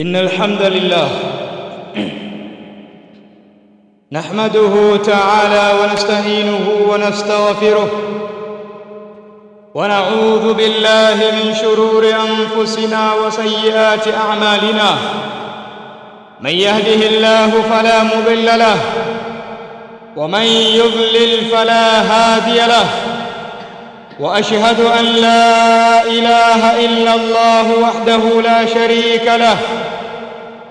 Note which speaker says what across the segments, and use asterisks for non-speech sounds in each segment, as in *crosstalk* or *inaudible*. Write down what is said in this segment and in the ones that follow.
Speaker 1: إن الحمد لله *clears throat* نحمده تعالى ونستعينه ونستغفره ونعوذ بالله من شرور أنفسنا وسيئات أعمالنا من يهده الله فلا مضل له ومن يضلل فلا هادي له وأشهد أن لا إله إلا الله وحده لا شريك له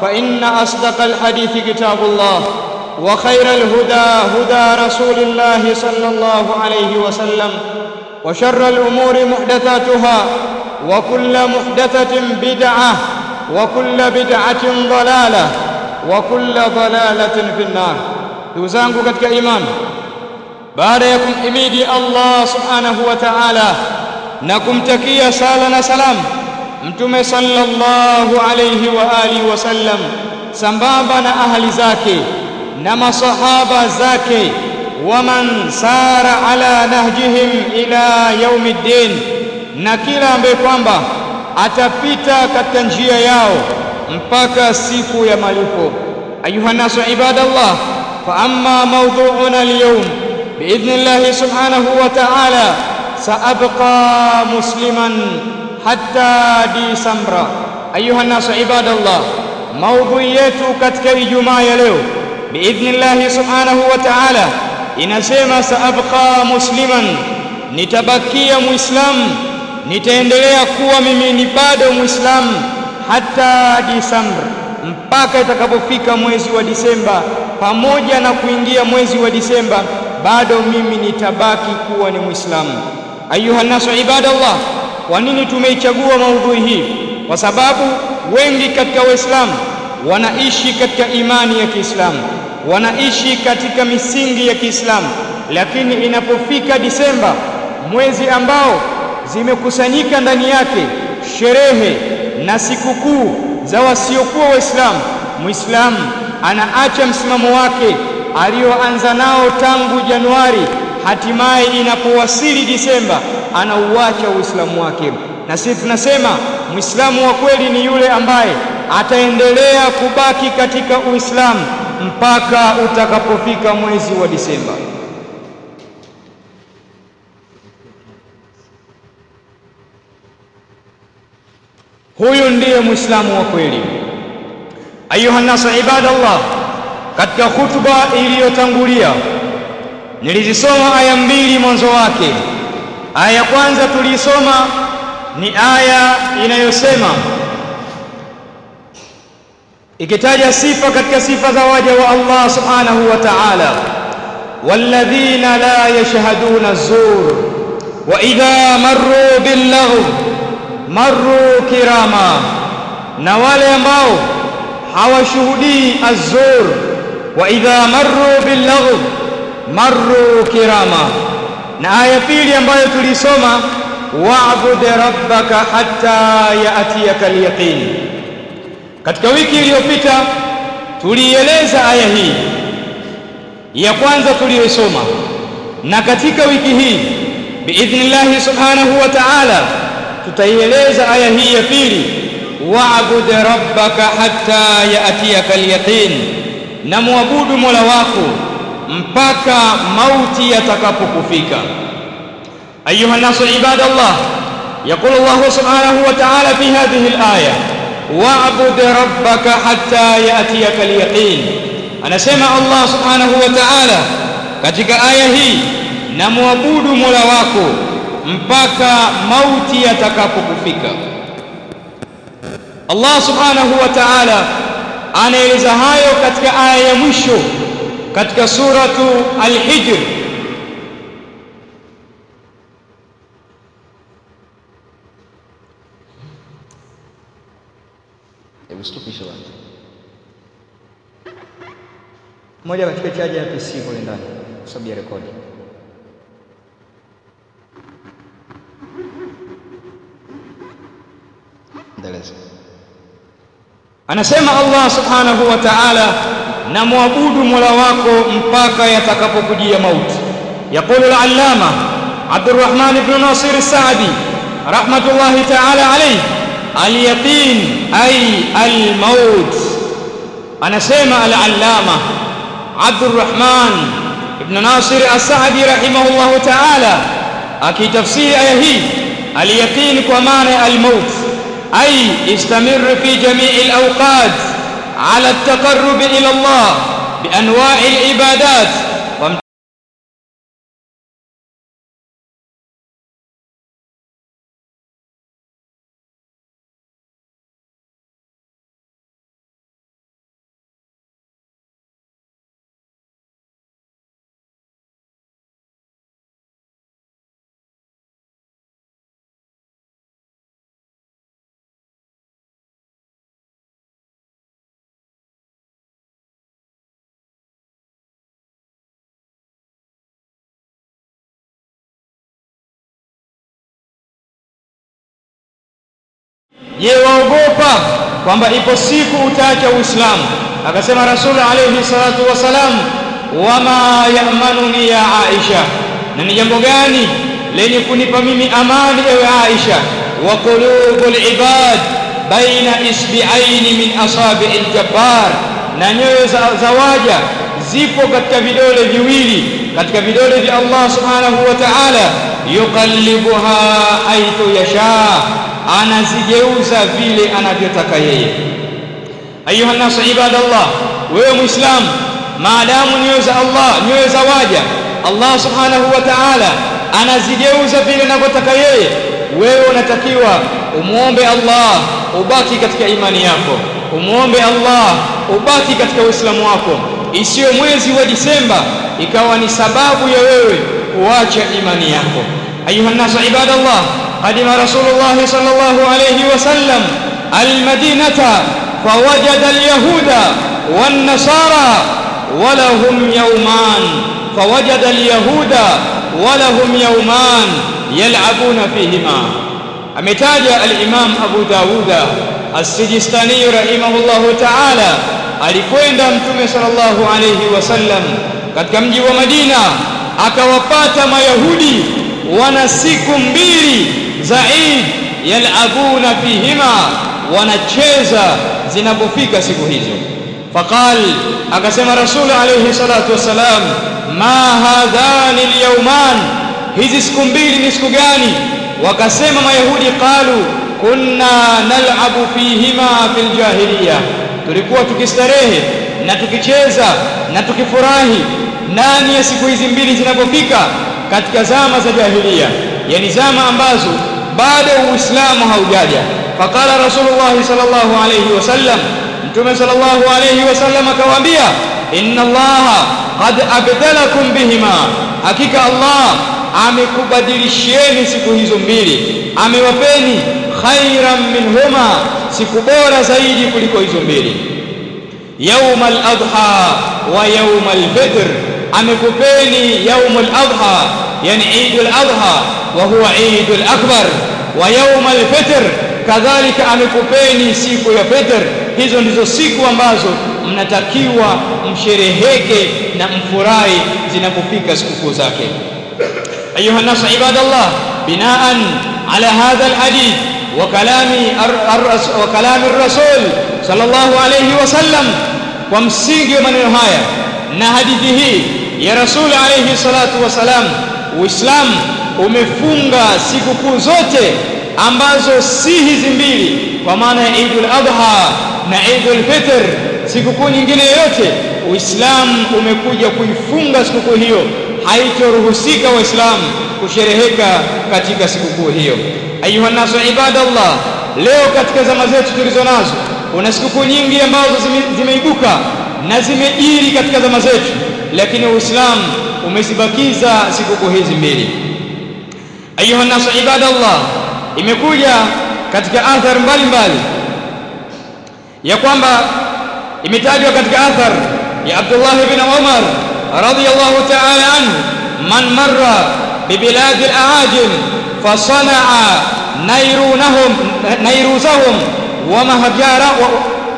Speaker 1: فإن أصدق الحديث كتاب الله وخير الهدى هدى رسول الله صلى الله عليه وسلم وشر الأمور محدثاتها وكل محدثة بدعة وكل بدعة ضلالة وكل ضلالة في النار. دوزangu katika imani baada ya kumhimidi Allah subhanahu wa ta'ala sala na salam mtume sallallahu alayhi wa alihi wasallam sambamba na ahli zake na masahaba zake waman sara ala nahjihim ila yaumiddin na kila ambaye kwamba atapita katika njia yao mpaka siku ya malipo ayuha nasu ibadallah fa amma mawdhu'una al-yawm باذن الله سبحانه وتعالى سابقى مسلما hatta Disemba. Ayuha nasu ibadallah, maudhui yetu katika Ijumaa ya leo. Biidhnillahi subhanahu wa ta'ala. Inasema saabqa musliman, nitabakia muislam. Nitaendelea kuwa mimi ni bado Muislamu hata Disemba, mpaka itakapofika mwezi wa Disemba. Pamoja na kuingia mwezi wa Disemba, bado mimi nitabaki kuwa ni muislam. Ayuha nasu ibadallah kwa nini tumeichagua maudhui hii? Kwa sababu wengi katika waislamu wanaishi katika imani ya Kiislamu wanaishi katika misingi ya Kiislamu. Lakini inapofika Disemba mwezi ambao zimekusanyika ndani yake sherehe na sikukuu za wasiokuwa waislamu muislamu anaacha msimamo wake aliyoanza nao tangu Januari, hatimaye inapowasili Disemba anauacha Uislamu wake. Na sisi tunasema Muislamu wa kweli ni yule ambaye ataendelea kubaki katika Uislamu mpaka utakapofika mwezi wa Disemba. Huyu ndiye Muislamu wa kweli. Ayuha nasu ibadallah, katika hutuba iliyotangulia nilizisoma aya mbili mwanzo wake. Aya ya kwanza tuliisoma ni aya inayosema ikitaja sifa katika sifa za waja wa Allah subhanahu wa ta'ala, walladhina la yashhaduna zur wa idha marru billahu marru kirama, na wale ambao hawashuhudii azzur wa idha marru billahu marru kirama. Na aya pili ambayo tulisoma wa'bud rabbaka hatta ya'tiyaka al-yaqin. Katika wiki iliyopita tulieleza aya hii ya kwanza tuliyosoma, na katika wiki hii biidhnillahi subhanahu wa ta'ala tutaieleza aya hii ya pili wa'bud rabbaka hatta ya'tiyaka al-yaqin na muabudu Mola wako mpaka mauti yatakapokufika. Ayuha nasu ibadallah, Allah subhanahu wa ta'ala fi hadhihi al-aya wa'bud rabbaka hatta yatiyaka al-yaqin. Anasema Allah subhanahu wa ta'ala katika aya hii na muabudu Mola wako mpaka mauti yatakapokufika. Allah subhanahu wa ta'ala anaeleza hayo katika aya ya mwisho katika suratu al-hijr. Hebu stopisha bwana. Mmoja katika chaja ya PC kule ndani kwa sababu ya rekodi. Endeleza. Anasema Allah subhanahu wa ta'ala na muabudu Mola wako mpaka yatakapokujia mauti يقول العلامة عبد الرحمن بن ناصر السعدي رحمة الله تعالى عليه اليقين أي الموت أنا سيما العلامة عبد الرحمن بن ناصر السعدي رحمه الله تعالى أكي تفسير آيه اليقين كمعنى الموت أي على التقرب إلى الله بأنواع العبادات. Je waogopa kwamba ipo siku utaacha uislamu. Akasema rasul alayhi salatu wasalam wama yamanuni ya aisha? Na ni jambo gani lenye kunipa mimi amani ewe aisha? Wa qulubul ibad baina isbi'aini min asabi'il jabbar. Na nyoyo za, waja zipo katika vidole viwili katika vidole vya Allah subhanahu wa ta'ala. Yuqallibuha aitu yasha anazigeuza vile anavyotaka yeye. Ayuha nasu ibadallah wewe muislam maadamu nyoyo za Allah nyoyo za waja Allah subhanahu wa ta'ala anazigeuza vile anavyotaka yeye wewe unatakiwa umuombe Allah ubaki katika imani yako. Umuombe Allah ubaki katika uislamu wako. Isiyo mwezi wa Disemba ikawa ni sababu ya wewe kuacha imani yako. Ayuha nasu ibadallah قدم رسول الله صلى الله عليه وسلم المدينة فوجد اليهود والنصارى ولهم يومان فوجد اليهود ولهم يومان يلعبون فيهما أمتاج الإمام أبو داود السجستاني رحمه الله تعالى alikwenda mtume sallallahu alayhi wasallam katika mji wa Madina akawapata mayahudi wana siku mbili za Eid yalabuna fihima wanacheza zinapofika siku hizo. Faqal akasema rasul alayhi salatu wasalam ma hadhani alyawman? Hizi siku mbili ni siku gani? Wakasema mayahudi qalu kunna nal'abu fihima fil jahiliya. Tulikuwa tukistarehe na tukicheza na tukifurahi ndani ya siku hizi mbili zinapofika katika zama za jahiliya. Yani zama ambazo bado uislamu haujaja. Faqala rasulullah sallallahu alayhi wasallam mtume sallallahu alayhi wasallam akawaambia inna allaha qad abdalakum bihima. Hakika allah amekubadilishieni siku hizo mbili amewapeni khairan minhuma siku bora zaidi kuliko hizo mbili. Yaum al-adha wa yaum al-fitr amekupeni yaum al-adha yani eid al-adha wa عيد eid ويوم الفطر kadhalika amekupeni siku ya fitr. Hizo ndizo siku ambazo mnatakiwa mshereheke na mfurahi zinapofika sikukuu zake. Ayuha nasu ibadallah binaan ala hadha alhadith wa kalami wa kalami rasul sallallahu alayhi wasallam kwa msingi wa maneno haya na hadithi hii ya rasul alayhi salatu wasalam uislamu umefunga sikukuu zote ambazo si hizi mbili kwa maana ya Eidul Adha na Eidul Fitr sikukuu nyingine yoyote Uislamu umekuja kuifunga sikukuu hiyo. Haitoruhusika waislamu kushereheka katika sikukuu hiyo. Ayuha nasu ibadallah leo katika zama zetu tulizo nazo kuna sikukuu nyingi ambazo zimeibuka na zimejiri katika zama zetu lakini uislamu umezibakiza sikukuu hizi mbili ayuha nasu ibadallah imekuja katika athar mbalimbali ya kwamba imetajwa katika athar ya Abdullah ibn Umar radiyallahu ta'ala anhu man marra bibilad al-aajim fasana'a nayrunahum nayruzahum wa mahjara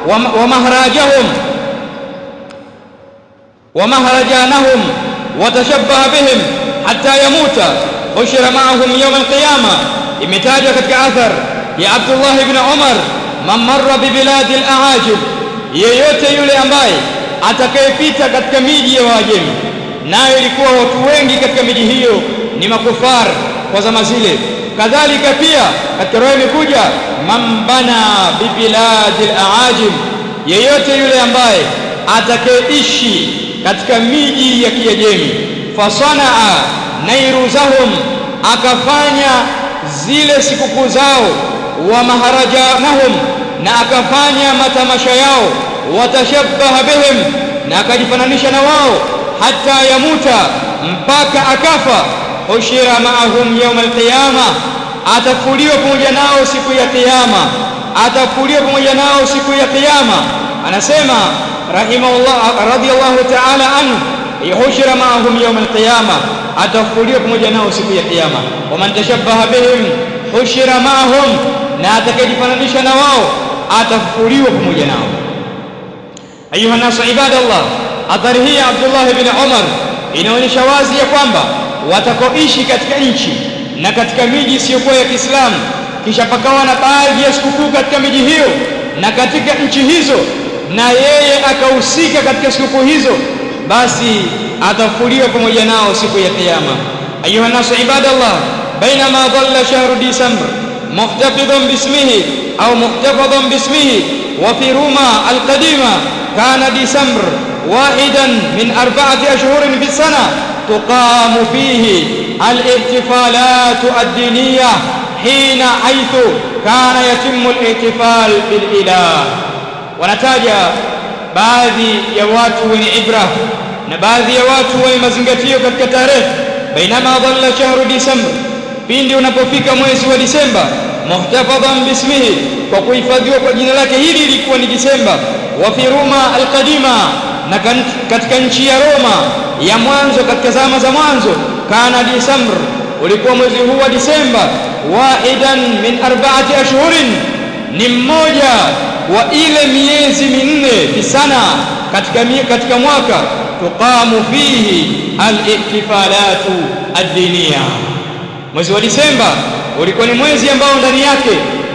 Speaker 1: wa mahrajahum wa mahrajanahum wa tashabbaha bihim hatta yamuta ushira ma'ahum yawm al-qiyamah imetajwa katika athar ya Abdullah ibn Umar man marra bibilad al-aajib. Yeyote yule ambaye atakayepita katika miji ya Waajemi nayo ilikuwa watu wengi katika miji hiyo ni makufar kwa zama zile. Kadhalika pia katika roho imekuja man bana bibiladil aajim yeyote yule ambaye atakayeishi katika miji ya Kiajemi fasanaa nairuzahum akafanya zile sikukuu zao wa maharajanahum na akafanya matamasha yao watashabbaha bihim na akajifananisha na wao hata yamuta mpaka akafa. Ushira maahum yawm alqiyama atafuliwa pamoja nao siku ya kiyama atafuliwa pamoja nao siku ya kiyama anasema rahimahullah radiyallahu ta'ala anhu yuhshira maahum yawm alqiyama atafuliwa pamoja nao siku ya kiyama. Waman tashabbaha bihim hushira maahum na atakayejifananisha na wao atafufuliwa pamoja nao. Ayuha nasu ibadallah athari hii ya Abdullah ibn Umar inaonyesha wazi ya kwamba watakoishi katika nchi na katika miji isiyokuwa ya Kiislamu. Kisha pakawa na baadhi ya sikukuu katika miji hiyo na katika nchi hizo na yeye akahusika katika sikukuu hizo basi atafuliwa pamoja nao siku ya kiyama ayuha nasu ibadallah baina ma dhalla shahru disambar muhtafidhan bismihi au muhtafadhan bismihi wa fi ruma alqadima kana disambar wahidan min arba'ati ashhurin fi sana تقام فيه الاحتفالات الدينية حين حيث كان يتم الاحتفال بالإله ونتاج baadhi ya watu wenye ibra na baadhi ya watu wenye mazingatio katika tarehe. Bainama dhalla shahru disemba pindi unapofika mwezi wa Disemba muhtafadhan bismihi kwa kuhifadhiwa kwa jina lake hili lilikuwa ni Disemba wa fi Roma alqadima na katika nchi ya Roma ya mwanzo katika zama za mwanzo kana Disemba ulikuwa mwezi huu wa Disemba wahidan min arba'ati ashhurin ni mmoja wa ile miezi minne fisana katika katika mwaka tuqamu fihi al-ihtifalatu ad-diniya. mwezi wa Disemba ulikuwa ni mwezi ambao ndani yake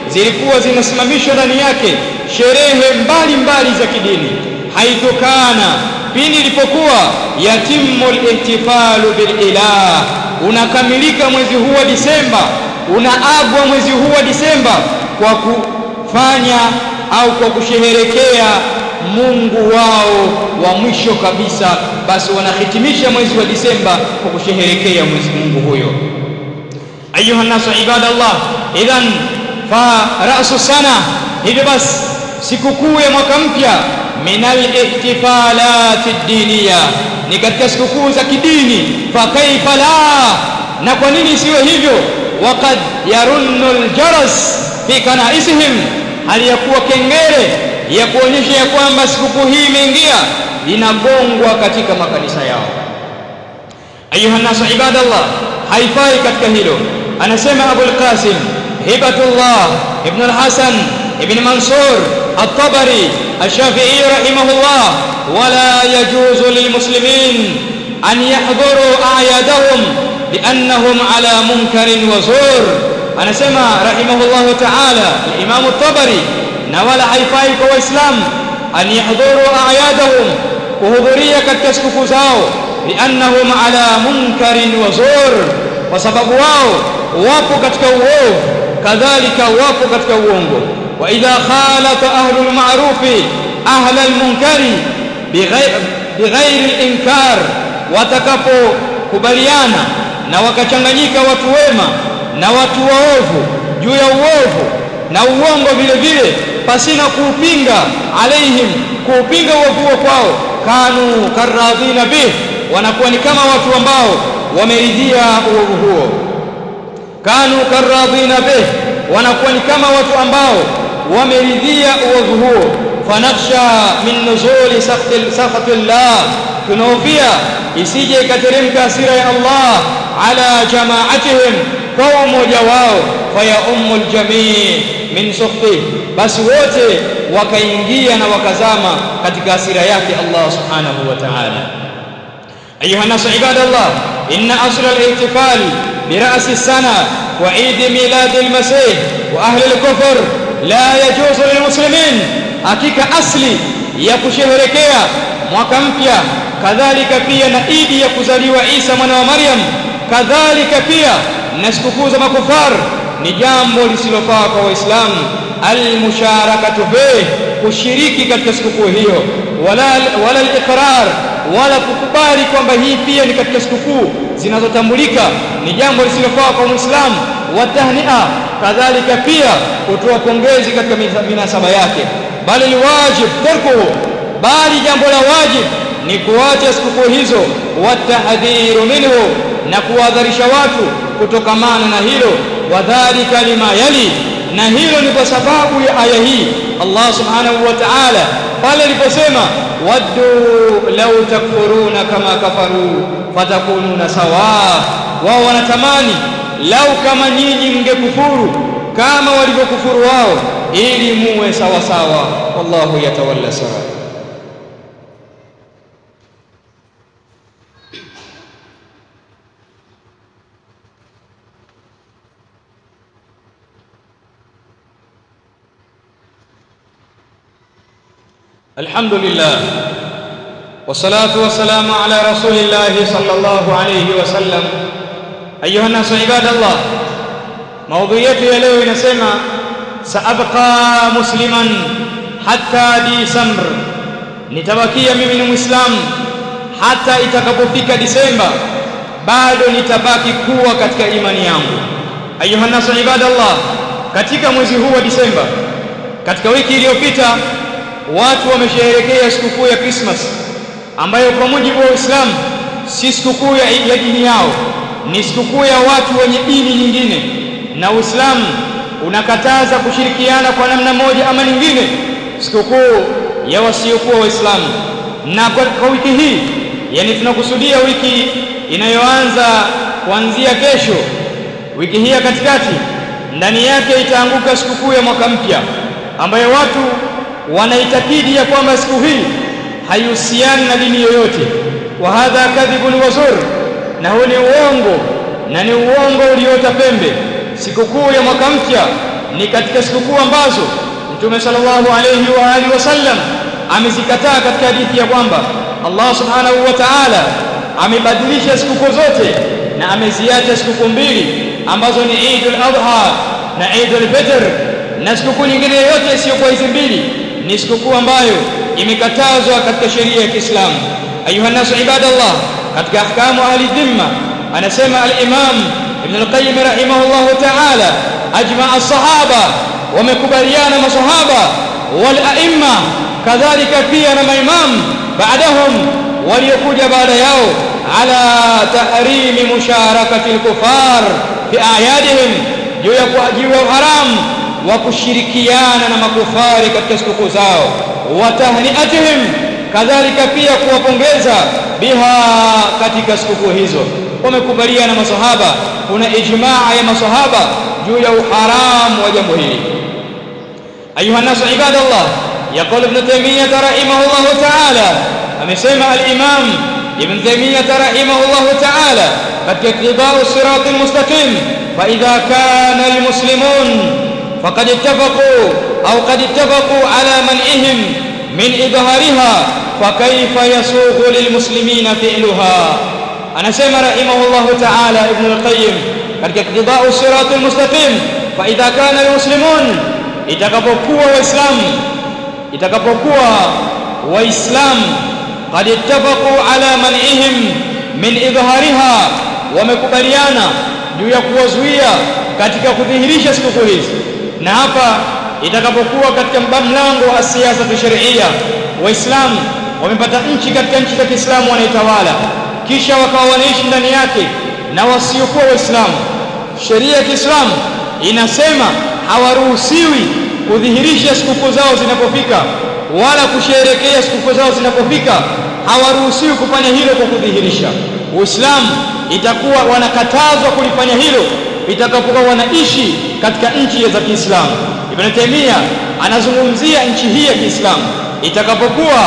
Speaker 1: zilikuwa zinasimamishwa ndani yake sherehe mbalimbali za kidini haitokana pindi ilipokuwa yatimu ihtifalu bil ilah unakamilika mwezi huu wa Disemba unaagwa mwezi huu wa Disemba kwa kufanya au kwa kusheherekea Mungu wao wa mwisho kabisa, basi wanahitimisha mwezi wa Disemba kwa kusheherekea mwezi Mungu huyo. Ayuha nasu ibadallah, idhan fa rasu sana, hivyo basi sikukuu ya mwaka mpya minal ihtifalati diniya, ni katika sikukuu za kidini. Fa kaifa la, na kwa nini isiwe hivyo? Waqad yarunnul ljaras fi kanaisihim hali ya kuwa kengele ya kuonyesha ya kwamba sikukuu hii imeingia inagongwa katika makanisa yao ayuha nasu ibadallah haifai katika hilo anasema Abu al-Qasim hibatullah ibn al-Hasan ibn Mansur at-Tabari الشافعي رحمه الله ولا يجوز للمسلمين أن يحضروا أعيادهم لأنهم على منكر وزور أنا سمع رحمه الله تعالى الإمام الطبري نوال حيفايك وإسلام أن يحضروا أعيادهم وهضرية كتسكك زاو لأنهم على منكر وزور وسبب واو wapo katika uovu kadhalika wapo katika uongo wa idha khalata ahlu lmarufi ahla lmunkari bighairi linkar watakapokubaliana na wakachanganyika watu wema na watu waovu juu ya uovu na uongo vile vile pasina kuupinga alaihim kuupinga uovu kwao. Kanu karadhina bih wanakuwa ni kama watu ambao wameridhia uovu huo. Kanu karadhina bih wanakuwa ni kama watu ambao wameridhia uovu huo. Fanakhsha min nuzuli sakhati llah tunahofia isije ikateremka hasira ya Allah على جماعتهم قوم jawao fayaumu aljamii min sukhti basi wote wakaingia na wakazama katika hasira yake Allah subhanahu wa ta'ala ayuha nasu ibadallah inna asla al-ihtifal bi ra'si sana wa eid milad al-masih wa ahli al-kufr la yajuzu lilmuslimin hakika asli ya kusherehekea mwaka mpya kadhalika pia na idi ya kuzaliwa Isa mwana wa Maryam kadhalika pia na sikukuu za makufar ni jambo lisilofaa kwa waislamu almusharakatu bih kushiriki katika sikukuu hiyo. Wala wala al-iqrar wala kukubali kwamba hii pia ni katika sikukuu zinazotambulika ni jambo lisilofaa kwa muislamu. Wa tahnia kadhalika pia kutoa pongezi katika minasaba yake. Bali alwajib tarkuhu bali jambo la wajib ni kuacha sikukuu hizo. Wa tahdhiru minhu na kuwadharisha watu kutokamana na hilo. Wadhalika lima yali na hilo ni kwa sababu ya aya hii. Allah subhanahu wa ta'ala pale aliposema waddu law takfuruna kama kafaru fatakununa sawa. Wao wanatamani lau kama nyinyi mngekufuru kama walivyokufuru wao ili muwe sawa sawa wallahu yatawalla sawa الحمد لله والصلاة والسلام على رسول الله صلى الله عليه وسلم أيها الناس عباد الله موضوعيتي اليوم نسمع سأبقى مسلما حتى ديسمبر نتبقي من المسلم حتى إتكبفك ديسمبر بعد نتبقي قوة كتك إيماني أيها الناس عباد الله katika mwezi huu wa Disemba katika watu wamesherehekea sikukuu ya Christmas ambayo kwa mujibu wa Uislamu si sikukuu ya, dini yao. Ni sikukuu ya watu wenye dini nyingine na Uislamu unakataza kushirikiana kwa namna moja ama nyingine sikukuu ya wasiokuwa Waislamu. Na kwa, kwa wiki hii yani tunakusudia wiki inayoanza kuanzia kesho wiki hii ya katikati ndani yake itaanguka sikukuu ya mwaka mpya ambayo watu wanaitakidi ya kwamba siku hii haihusiani na dini yoyote. Wa hadha kadhibun wazur na huu ni uongo na ni uongo uliota pembe. Sikukuu ya mwaka mpya ni katika sikukuu ambazo mtume sallallahu alayhi wa alihi wasallam amezikataa katika hadithi ya kwamba Allah subhanahu wa ta'ala amebadilisha sikukuu zote na ameziacha sikukuu mbili ambazo ni Eidul Adha na Eidul Fitr na sikukuu nyingine yoyote isiyokuwa hizi mbili ni sikukuu ambayo imekatazwa katika sheria ya Kiislamu ayuha nasu ibadallah katika ahkamu ahli dhimma anasema al-Imam Ibn al-Qayyim rahimahullah ta'ala ajma as-sahaba wamekubaliana masahaba wal a'imma kadhalika pia na maimam baadahum waliokuja baada yao ala tahrimi musharakati al-kufar fi a'yadihim juu ya ya haram wa kushirikiana na makufari katika sikukuu zao wa tahniatihim kadhalika pia kuwapongeza biha katika sikukuu hizo wamekubaliana masahaba kuna ijmaa ya masahaba juu ya uharamu wa jambo hili ayuha nasu ibadallah yaqul ibn taymiyah rahimahullah ta'ala amesema al-imam ibn taymiyah rahimahullah ta'ala katika ittiba'u sirat al-mustaqim fa idha kana al-muslimun faqad ittafaqu aw qad ittafaqu ala man'ihim min idhariha fakayfa yasughu lilmuslimina fi'luha anasema rahimahullahu ta'ala ibn al-qayyim katika qidau siratul mustaqim fa idha kana almuslimun itakapokuwa waislamu itakapokuwa waislamu qad ittafaqu ala man'ihim min idhhariha wamekubaliana juu ya kuwazuia katika kudhihirisha sikukuu hizi na hapa itakapokuwa katika mlango wa siasa kisheria waislamu wamepata nchi katika nchi za Kiislamu wanaitawala. Kisha wakawa wanaishi ndani yake na wasiokuwa waislamu. Sheria ya Kiislamu inasema hawaruhusiwi kudhihirisha sikukuu zao zinapofika wala kusherekea sikukuu zao zinapofika. Hawaruhusiwi kufanya hilo kwa kudhihirisha. Uislamu itakuwa wanakatazwa kulifanya hilo itakapokuwa wanaishi katika nchi za Kiislamu. Ibn Taymiyyah anazungumzia nchi hii ya Kiislamu. Itakapokuwa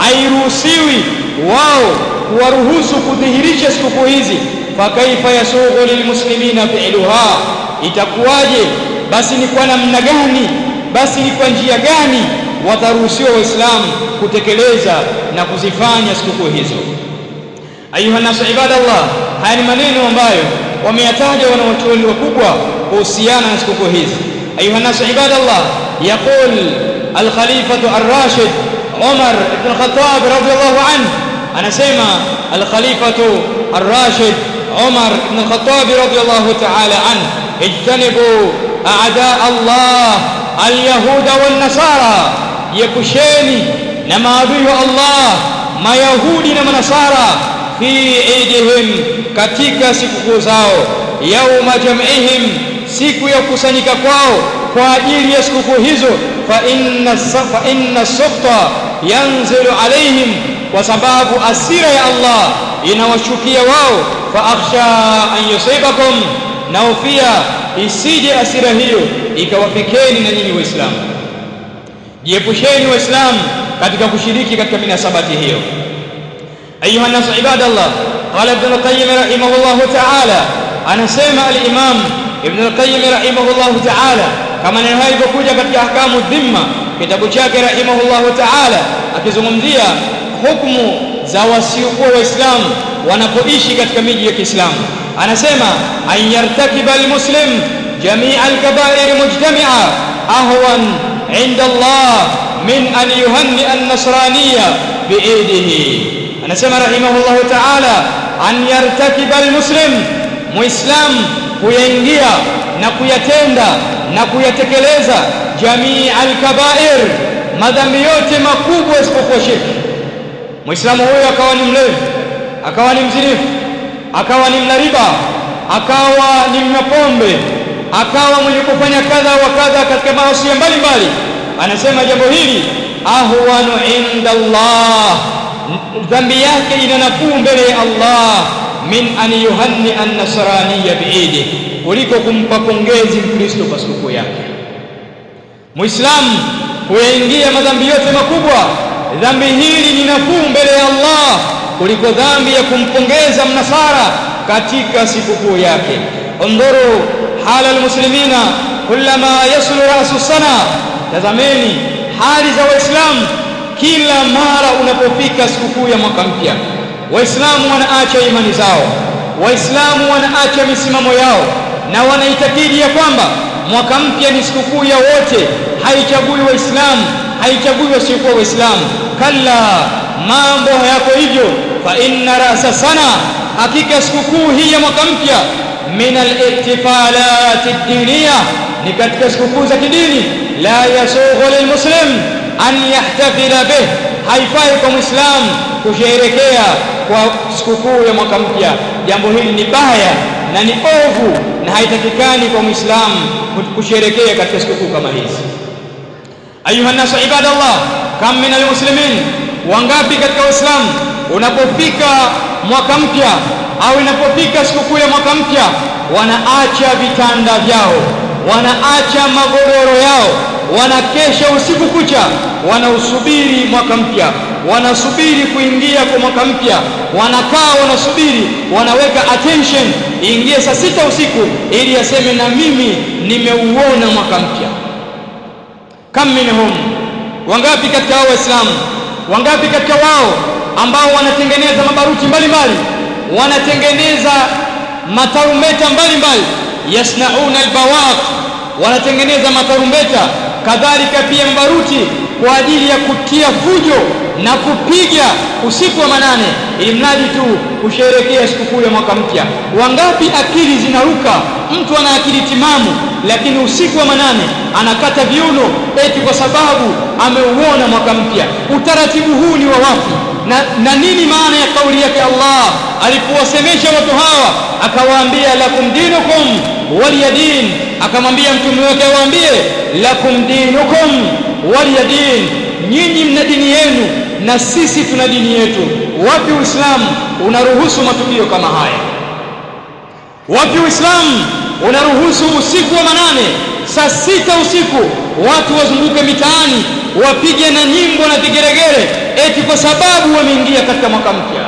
Speaker 1: hairuhusiwi wao kuwaruhusu kudhihirisha sikukuu hizi fakaifa yasughu lilmuslimina fi'luha? Itakuwaje? Basi ni kwa namna gani? Basi ni kwa njia gani wataruhusiwa waislamu kutekeleza na kuzifanya sikukuu hizo? Ayuha nasu ibadallah haya ni maneno ambayo wameyataja wanawachuoni wakubwa kuhusiana na sikukuu hizi ayuha nasu ibadallah yaqul alkhalifatu arrashid umar ibn al-khattab radiyallahu anhu anasema alkhalifatu arrashid umar ibn al-khattab radiyallahu ta'ala anhu ijtanibu a'da allah alyahuda wan nasara yepusheni na maadui wa allah mayahudi na manasara fi idihim katika sikukuu zao yauma jam'ihim siku ya kukusanyika kwao kwa ajili ya sikukuu hizo fa inna fa inna sufta yanzilu alaihim kwa sababu asira ya Allah inawashukia wao fa akhsha an yusibakum naofia isije asira hiyo ikawafikeni na nyinyi waislamu. Jiepusheni waislamu katika kushiriki katika minasabati hiyo أيها الناس عباد الله قال ابن القيم رحمه الله تعالى أنا سيمة الإمام ابن القيم رحمه الله تعالى كما نهاية بكوجة في أحكام الذمة كتاب جاك رحمه الله تعالى أكزمم ديا حكم زواسيق وإسلام ونقوئيشي كتك ميجيك إسلام. أنا سيمة أن يرتكب المسلم جميع الكبائر مجتمعة أهون عند الله من أن يهنئ النصرانية بإيده. Anasema rahimahullahu ta'ala an yartakiba almuslim muislam kuyaingia na kuyatenda na kuyatekeleza jamii alkabair madhambi yote makubwa isipokuwa shirki. Muislamu huyo akawa ni mlevi akawa ni mzinifu akawa ni mnariba akawa ni mnyapombe akawa mwenye kufanya kadha wa kadha katika maasi mbalimbali. Anasema jambo hili ahwanu inda Allah dhambi yake ina nafuu mbele ya Allah. Min an yuhanni an-nasraniya biidi. Kuliko kumpa pongezi mkristo kwa sikukuu yake. Muislamu huyaingia madhambi yote makubwa. Dhambi hili ni nafuu mbele ya Allah kuliko dhambi ya kumpongeza mnasara katika sikukuu yake. Undhuru hala almuslimina kullama yaslu rasu sana. Tazameni hali za waislamu kila mara unapofika sikukuu ya mwaka mpya waislamu wanaacha imani zao waislamu wanaacha misimamo yao na wanaitakidi ya kwamba mwaka mpya ni sikukuu ya wote. Haichagui waislamu haichagui wasiokuwa waislamu. Kalla mambo hayako hivyo. Fa inna rasa sana hakika sikukuu hii ya mwaka mpya min al-ihtifalat ad-diniya ni katika sikukuu za kidini la yasughu lilmuslim an yahtafila bih haifai kwa mwislamu kusherekea kwa sikukuu ya mwaka mpya. Jambo hili ni baya na ni ovu na haitakikani kwa mwislamu kusherekea katika sikukuu kama hizi. Ayuha nasu ibadallah kam min almuslimin wangapi katika waislamu unapofika mwaka mpya au inapofika sikukuu ya mwaka mpya wanaacha vitanda vyao wanaacha magodoro yao wanakesha usiku kucha wanausubiri mwaka mpya wanasubiri kuingia kwa mwaka mpya wanakaa wanasubiri wanaweka attention ingie saa sita usiku ili aseme na mimi nimeuona mwaka mpya. Kam minhum wangapi katika hao waislamu wangapi katika wao ambao wanatengeneza mabaruti mbalimbali wanatengeneza mataumeta mbalimbali yasnauna albawaq wanatengeneza matarumbeta kadhalika pia mbaruti kwa ajili ya kutia fujo na kupiga usiku wa manane ili mradi tu kusherekea sikukuu ya mwaka mpya. Wangapi akili zinaruka? Mtu ana akili timamu lakini usiku wa manane anakata viuno eti kwa sababu ameuona mwaka mpya. Utaratibu huu ni wa wapi? Na, na nini maana ya kauli yake Allah? Alipowasemesha watu hawa akawaambia lakum dinukum waliyadin. Akamwambia mtume wake awaambie lakum dinukum waliyadin. Nyinyi mna dini yenu na sisi tuna dini yetu. Wapi uislamu unaruhusu matukio kama haya? Wapi uislamu unaruhusu usiku wa manane saa sita usiku watu wazunguke mitaani wapige na nyimbo na vigeregere eti kwa sababu wameingia katika mwaka mpya?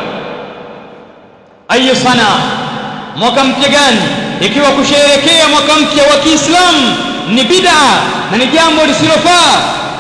Speaker 1: Ayo sana mwaka mpya gani? Ikiwa kusherehekea mwaka mpya wa Kiislamu ni bid'a na ni jambo lisilofaa.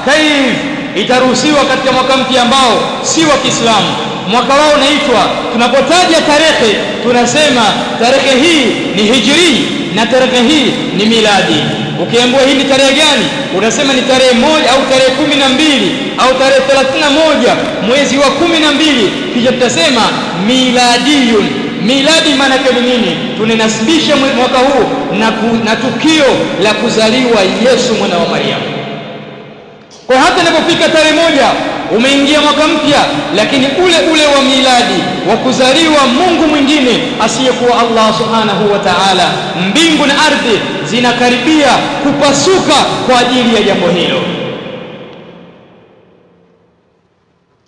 Speaker 1: Kaif itaruhusiwa katika mwaka mpya ambao si wa Kiislamu. Mwaka wao unaitwa tunapotaja tarehe tunasema tarehe hii ni hijri na tarehe hii ni miladi. Ukiambiwa hii ni tarehe gani unasema ni tarehe moja au tarehe kumi na mbili au tarehe na moja mwezi wa kumi na mbili. Kisha tutasema miladiyun. Miladi maana yake ni nini? Tunanasibisha mwaka huu na, ku, na tukio la kuzaliwa Yesu mwana wa Mariamu kwa hata inapofika tarehe moja umeingia mwaka mpya lakini ule ule wa miladi wa kuzaliwa Mungu mwingine asiyekuwa Allah subhanahu wa ta'ala mbingu na ardhi zinakaribia kupasuka kwa ajili ya jambo hilo.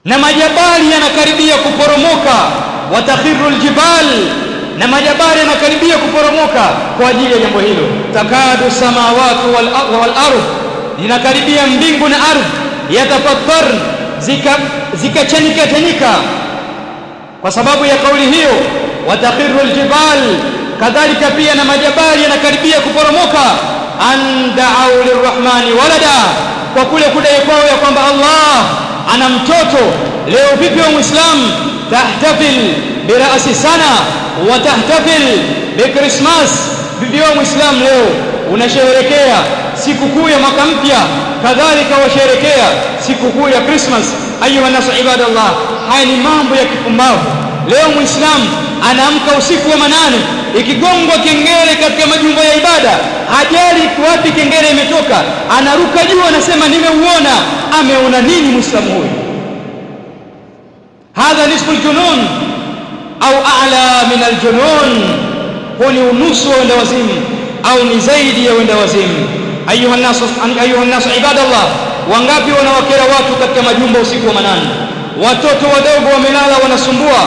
Speaker 1: Na majabali yanakaribia kuporomoka watakhiru aljibal na majabali yanakaribia kuporomoka kwa ajili ya jambo hilo. Takadu samawati wal ardh zinakaribia mbingu na ardhi yatafattar zikachanika zika chanika kwa sababu ya kauli hiyo watakhiru aljibal kadhalika pia na majabali yanakaribia kuporomoka. An da'u lirrahmani walada kwa kule kudai kwao ya kwamba Allah ana mtoto. Leo vipi wa muislamu tahtafil birasi sana wa tahtafil bikrismas vipi wa muislamu leo unasherehekea sikukuu ya mwaka mpya. Kadhalika washerekea sikukuu ya Christmas. Ayuha nasu ibadallah haya ni mambo ya kipumbavu. Leo muislamu anaamka usiku wa manane ikigongwa kengele katika majumba ya ibada. Hajali wapi kengele imetoka anaruka juu anasema nimeuona. Ameona nini muislamu huyu? Hadha nisfu aljunun au a'la min aljunun huu ni unusu wa wenda wazimu au ni zaidi ya wenda wazimu. Ayuha nasu ayuha nasu ibadallah. Wangapi wanawakera watu katika majumba usiku wa manane? Watoto wadogo wamelala wanasumbua.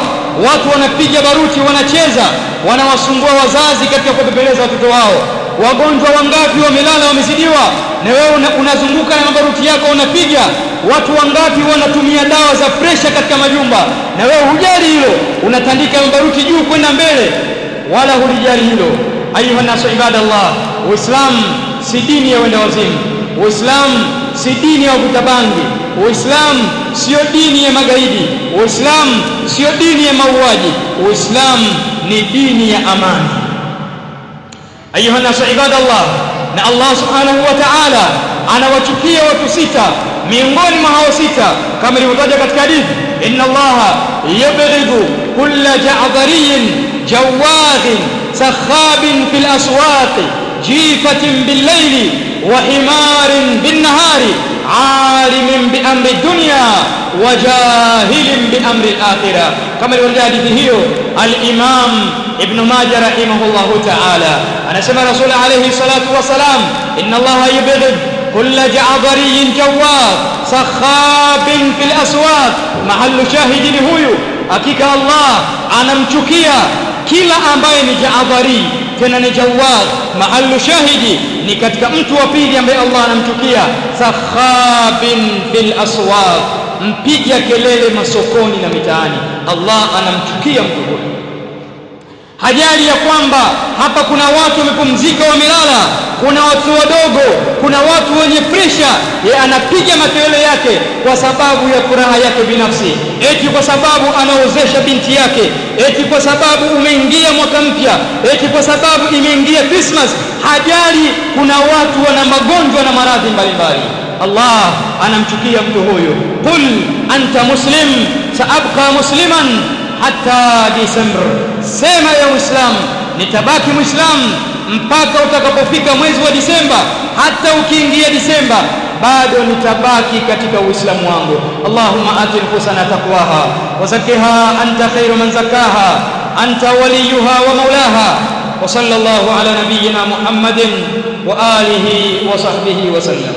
Speaker 1: Watu wanapiga baruti wanacheza. Wanawasumbua wazazi katika kupepeleza watoto wao. Wagonjwa wangapi wamelala wamezidiwa? Na wewe unazunguka na mabaruti yako unapiga. Watu wangapi wanatumia dawa za presha katika majumba? Na wewe hujali hilo. Unatandika mabaruti juu kwenda mbele. Wala hulijali hilo ayuha nasu ibadallah. Uislamu si dini ya wenda wazimu uislamu si dini ya wavuta bangi. Uislamu sio dini ya magaidi. Uislamu sio dini ya mauaji. Uislamu ni dini ya amani. Ayuha nasu ibadallah. Na Allah subhanahu wa ta'ala anawachukia watu sita miongoni mwa hao sita kama ilivyotaja katika hadithi inna allaha yabghidu kulla ja'dhariyin jawadhin jifatin bil layli wa himarin bin nahari عالم بأمر الدنيا وجاهل بأمر الآخرة. كما يقول حديث هيو الإمام ابن ماجه رحمه الله تعالى. أنا سمع رسول عليه الصلاة والسلام إن الله يبغض كل جعبري جواد سخاب في الأسواق. محل شاهد هو hakika Allah anamchukia kila ambaye ni jaadhari tena ni jawad mahallu shahidi ni katika mtu wa pili ambaye Allah anamchukia sakhabin fil aswaq mpiga kelele masokoni na mitaani. Allah anamchukia mtu huyo hajali ya kwamba hapa kuna watu wamepumzika wamelala. Kuna watu wadogo kuna watu wenye presha ye anapiga makelele yake kwa sababu ya furaha yake binafsi. Eti kwa sababu anaozesha binti yake. Eti kwa sababu umeingia mwaka mpya. Eti kwa sababu imeingia Christmas. Hajali kuna watu wana magonjwa na maradhi mbalimbali. Allah anamchukia mtu huyo qul anta muslim saabqa musliman hatta December. Sema ya Uislamu nitabaki muislamu mpaka utakapofika mwezi wa Disemba hata ukiingia Disemba bado nitabaki katika uislamu wangu. Allahumma ati nufusana taqwaha wa zakkiha anta khairu man zakkaha anta waliyuha wa maulaha wa sallallahu ala nabiyyina Muhammadin wa alihi wa sahbihi wa sallam